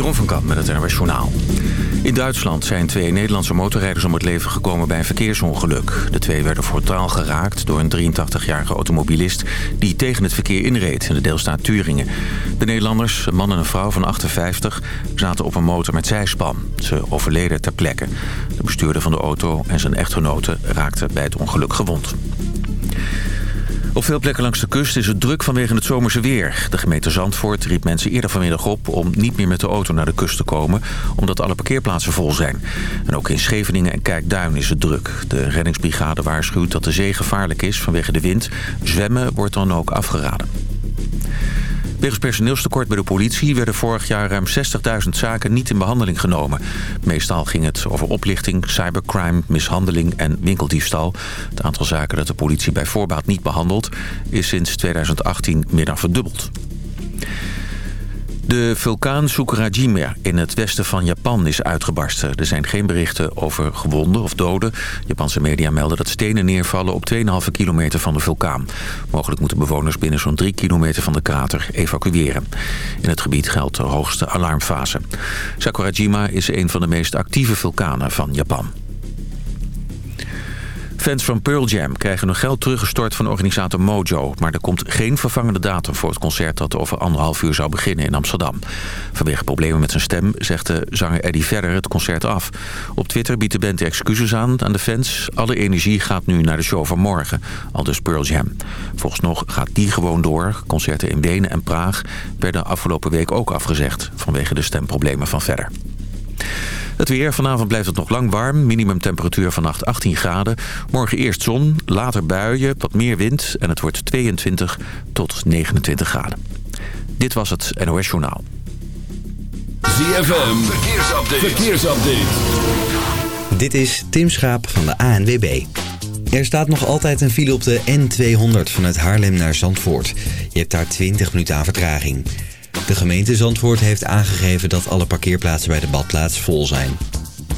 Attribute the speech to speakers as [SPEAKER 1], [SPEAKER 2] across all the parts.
[SPEAKER 1] Jeroen van Kamp met het Journaal. In Duitsland zijn twee Nederlandse motorrijders om het leven gekomen bij een verkeersongeluk. De twee werden voortaal geraakt door een 83-jarige automobilist... die tegen het verkeer inreed in de deelstaat Turingen. De Nederlanders, een man en een vrouw van 58, zaten op een motor met zijspan. Ze overleden ter plekke. De bestuurder van de auto en zijn echtgenote raakten bij het ongeluk gewond. Op veel plekken langs de kust is het druk vanwege het zomerse weer. De gemeente Zandvoort riep mensen eerder vanmiddag op om niet meer met de auto naar de kust te komen... omdat alle parkeerplaatsen vol zijn. En ook in Scheveningen en Kijkduin is het druk. De reddingsbrigade waarschuwt dat de zee gevaarlijk is vanwege de wind. Zwemmen wordt dan ook afgeraden. Wegens personeelstekort bij de politie werden vorig jaar ruim 60.000 zaken niet in behandeling genomen. Meestal ging het over oplichting, cybercrime, mishandeling en winkeldiefstal. Het aantal zaken dat de politie bij voorbaat niet behandelt is sinds 2018 meer dan verdubbeld. De vulkaan Sakurajima in het westen van Japan is uitgebarsten. Er zijn geen berichten over gewonden of doden. Japanse media melden dat stenen neervallen op 2,5 kilometer van de vulkaan. Mogelijk moeten bewoners binnen zo'n 3 kilometer van de krater evacueren. In het gebied geldt de hoogste alarmfase. Sakurajima is een van de meest actieve vulkanen van Japan. Fans van Pearl Jam krijgen hun geld teruggestort van organisator Mojo. Maar er komt geen vervangende datum voor het concert dat over anderhalf uur zou beginnen in Amsterdam. Vanwege problemen met zijn stem zegt de zanger Eddie Vedder het concert af. Op Twitter biedt de band excuses aan aan de fans. Alle energie gaat nu naar de show van morgen, al dus Pearl Jam. Volgens nog gaat die gewoon door. Concerten in Wenen en Praag werden afgelopen week ook afgezegd vanwege de stemproblemen van Vedder. Het weer. Vanavond blijft het nog lang warm. Minimumtemperatuur vannacht 18 graden. Morgen eerst zon, later buien, wat meer wind... en het wordt 22 tot 29 graden. Dit was het NOS Journaal.
[SPEAKER 2] ZFM. Verkeersupdate. Verkeersupdate.
[SPEAKER 3] Dit is Tim Schaap van de ANWB. Er staat nog altijd een file op de N200 vanuit Haarlem naar Zandvoort. Je hebt daar 20 minuten aan vertraging. De gemeente Zandvoort heeft aangegeven dat alle parkeerplaatsen bij de badplaats vol zijn.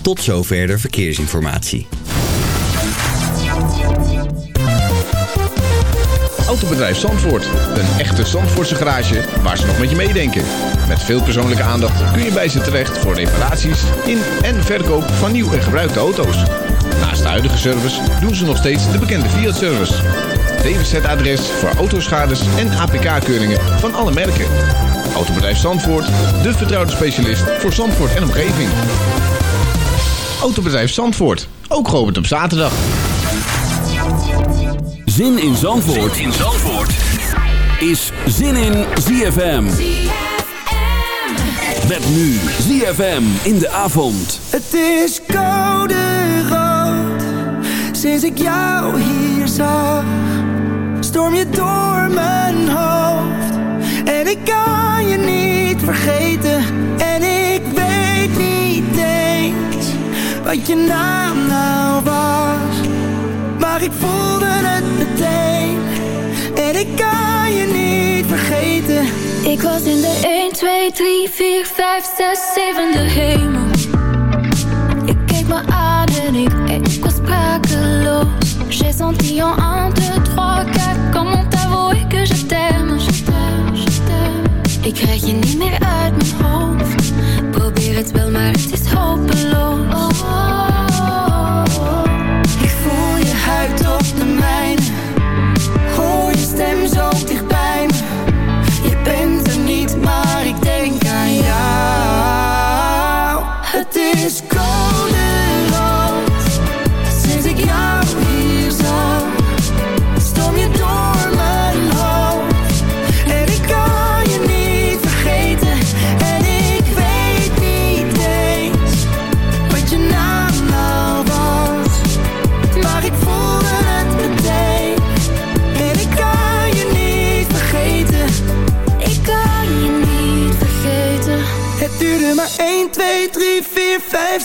[SPEAKER 3] Tot zover de verkeersinformatie.
[SPEAKER 4] Autobedrijf Zandvoort. Een echte Zandvoortse garage waar ze nog met je meedenken. Met veel persoonlijke aandacht kun je bij ze terecht voor reparaties in en verkoop van nieuw en gebruikte auto's. Naast de huidige service doen ze nog steeds de bekende Fiat-service. DWZ-adres voor autoschades en APK-keuringen van alle merken. Autobedrijf Zandvoort, de vertrouwde specialist voor Zandvoort en omgeving. Autobedrijf Zandvoort, ook geopend op zaterdag.
[SPEAKER 2] Zin in Zandvoort, zin in Zandvoort. is Zin in ZFM. Met nu ZFM in de avond.
[SPEAKER 5] Het is koude rood, sinds ik jou hier zag. Storm je door mijn hoofd en ik kan vergeten. En ik weet niet eens Wat je naam nou was. Maar ik voelde het meteen. En ik kan je niet vergeten.
[SPEAKER 6] Ik was in de 1, 2, 3, 4, 5, 6, 7 de hemel. Ik keek me aan en ik, ik was sprakeloos. J'ai senti en 1, 2, 3, 4 Comment krijg je niet meer uit mijn hoofd. Probeer het wel, maar het is hopeloos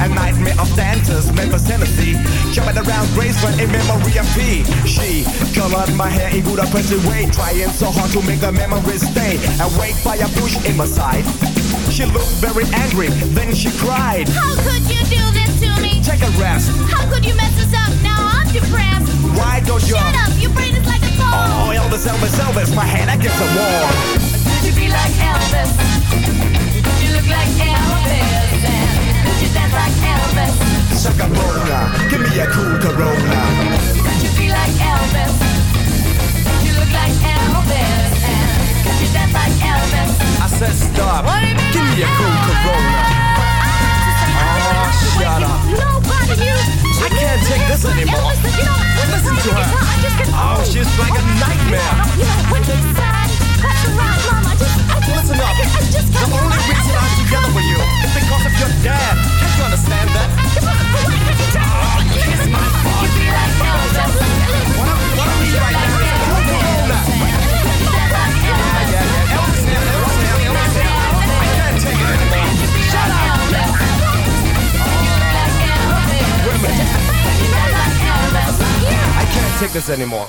[SPEAKER 7] A nightmare of dancers, Memphis, Tennessee Jumping around Graceland in memory of P She colored my hair in good oppressive way Trying so hard to make the memories stay Awake by a push in my side she looked very angry, then she cried.
[SPEAKER 8] How could you do this to me?
[SPEAKER 7] Take a rest.
[SPEAKER 8] How could you mess us up? Now I'm depressed.
[SPEAKER 7] Why don't you?
[SPEAKER 8] Shut up, your brain is like a phone.
[SPEAKER 7] Oh, Elvis, Elvis, Elvis, my hand against the wall.
[SPEAKER 6] Could you be like Elvis? Could you look like Elvis? You dance like Elvis?
[SPEAKER 7] Give me a cool Corona.
[SPEAKER 6] Could you like Elvis? You look like Elvis? And could you dance like Elvis?
[SPEAKER 7] I said stop.
[SPEAKER 6] What do you mean
[SPEAKER 7] Give me a cool
[SPEAKER 6] Elvis?
[SPEAKER 7] Corona. Oh, shut up.
[SPEAKER 8] Nobody you.
[SPEAKER 7] I can't take this anymore.
[SPEAKER 8] Elvis, you know,
[SPEAKER 7] Listen to her.
[SPEAKER 8] the guitar, I just get
[SPEAKER 7] Oh, she's like a oh, nightmare.
[SPEAKER 8] You know, when he sang,
[SPEAKER 7] Listen up. The only reason I'm together with you is because your dad. Can't you understand that?
[SPEAKER 6] Like Elvis?
[SPEAKER 7] What
[SPEAKER 6] like Elvis?
[SPEAKER 7] I can't take this anymore.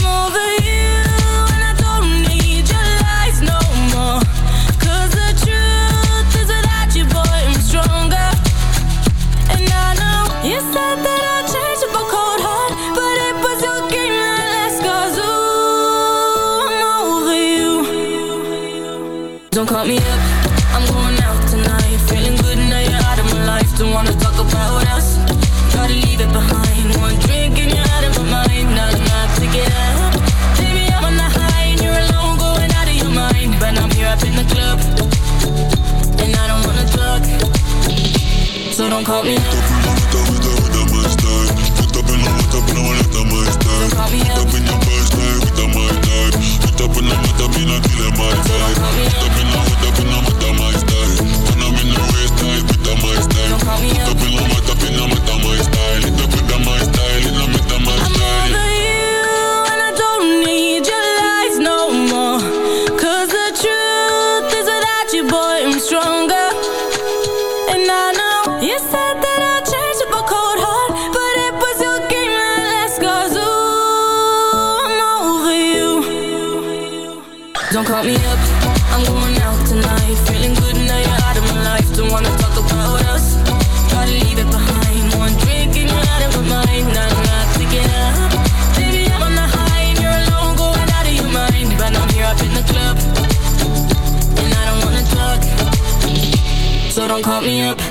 [SPEAKER 9] call me up. Don't call me up. Don't call don't call me up.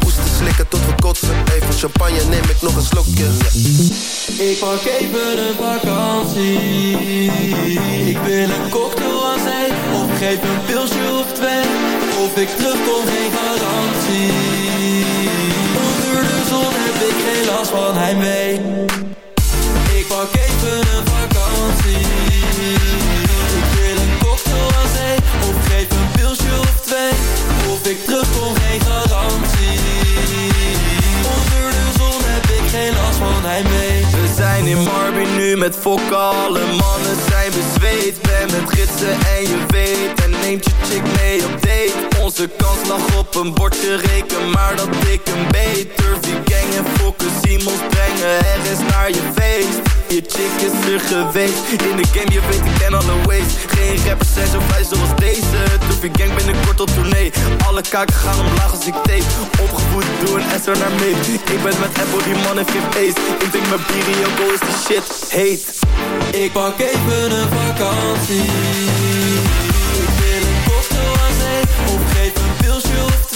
[SPEAKER 10] Hoesten slikken tot we kotsen Even champagne, neem ik nog een slokje
[SPEAKER 11] Ik pak even een vakantie. Ik wil een cocktail aan zee. Of geef een pilsje of twee. Of ik terugkom, geen garantie. Onder de zon heb ik geen last van heimwee. Ik pak even een vakantie. Ik wil een cocktail aan. Of geef een pilsje of twee. Of ik terugkom, geen garantie.
[SPEAKER 12] In Marby nu met fokken, alle mannen zijn bezweet. Ben met gidsen en je weet. En neemt je chick mee op date Onze kans lag op een bordje reken Maar dat ik een beter gang en fokken Simons brengen. Er is naar je feest. Je chick is er geweest. In de game je weet ik ken alle ways. Geen rappers zijn zo vrij zoals deze. Turfie gang binnenkort op tournee. Alle kaken gaan omlaag als ik tape. Opgevoed door een SR naar mee Ik ben met Apple die man heeft geen face Ik drink mijn bier is de shit heet.
[SPEAKER 11] Ik pak even een vakantie.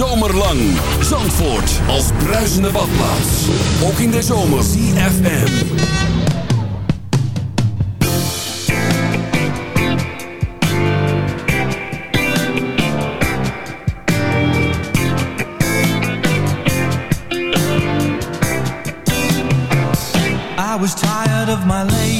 [SPEAKER 2] Hele zomer lang. Zandvoort als bruisende badplaats. Ook in de zomer. CFM.
[SPEAKER 13] I was tired of my lady.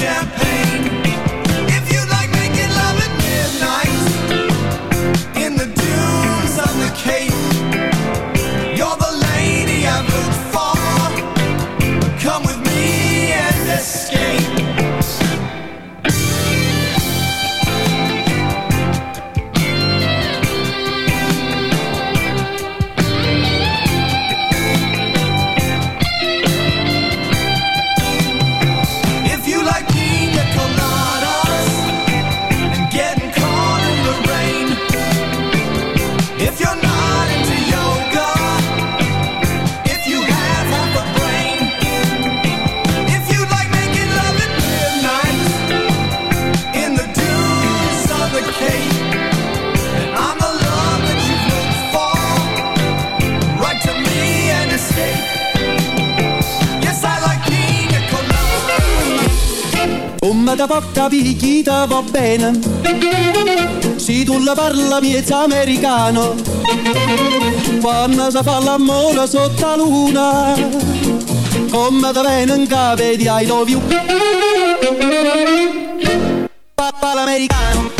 [SPEAKER 7] champagne.
[SPEAKER 14] te porta picchita va bene. Se tu la parla mi è americano, quando si fa l'amore sotto la luna, come te viene in capo di I love you. Papà l'americano.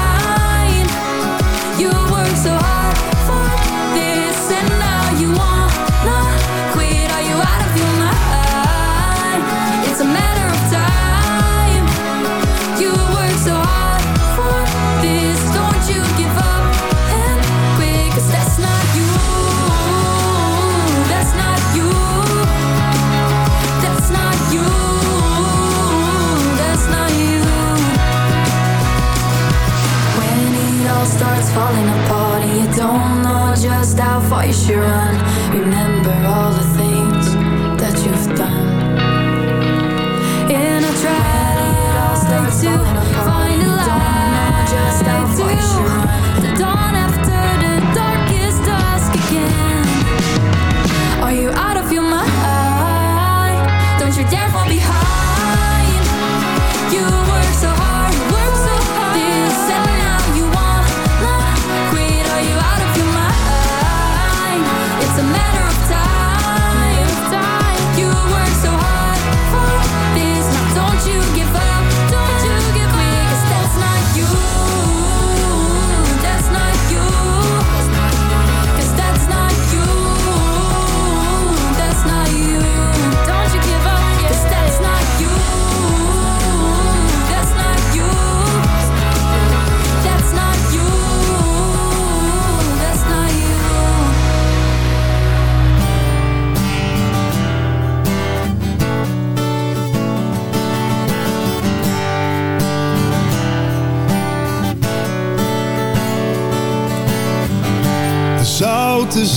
[SPEAKER 15] lost, I thought you should run. Remember all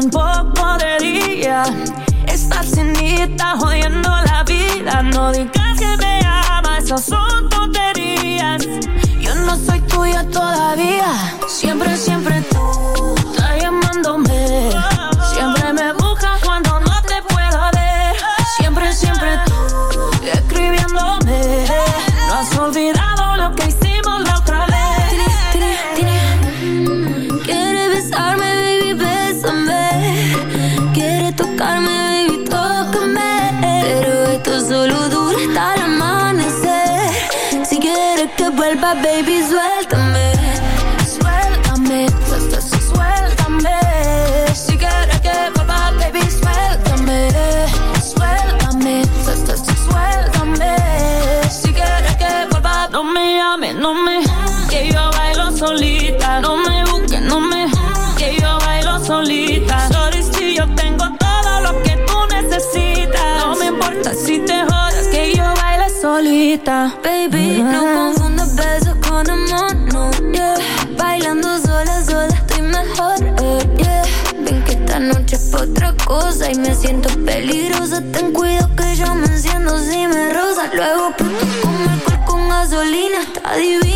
[SPEAKER 6] tampoco debería estar cenita jodiendo la vida. No digas que me amas, esas son tonterías. Yo no soy tuya todavía, siempre, siempre tú. me siento peligrosa. Ten cuidado que yo me enciendo si me rosa. Luego pinto con alcohol con gasolina. Está
[SPEAKER 2] divino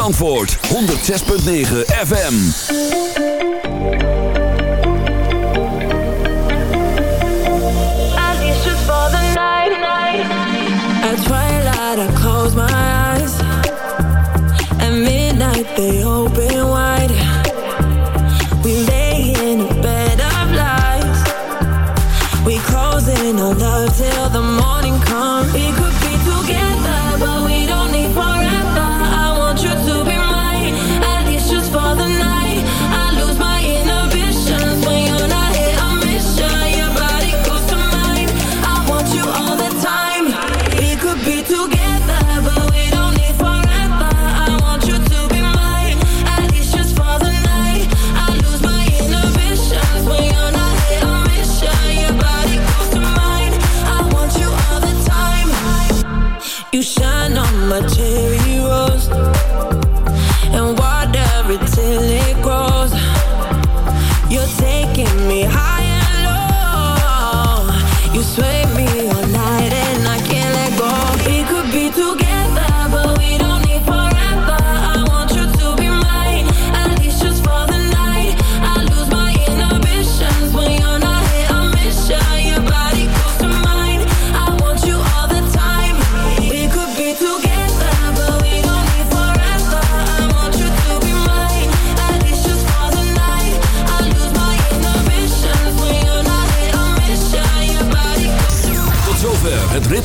[SPEAKER 2] Antwoord 106.9 FM.
[SPEAKER 16] I'm issues for the night, night. At twilight I close my eyes. At midnight they open.